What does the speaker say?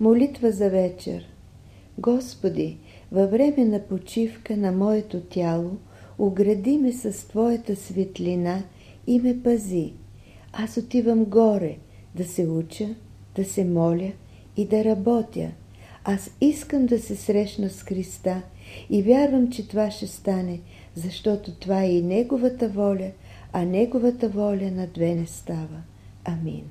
Молитва за вечер. Господи, във време на почивка на моето тяло, огради ме с Твоята светлина и ме пази. Аз отивам горе да се уча, да се моля и да работя. Аз искам да се срещна с Христа и вярвам, че това ще стане, защото това е и Неговата воля, а Неговата воля на две не става. Амин.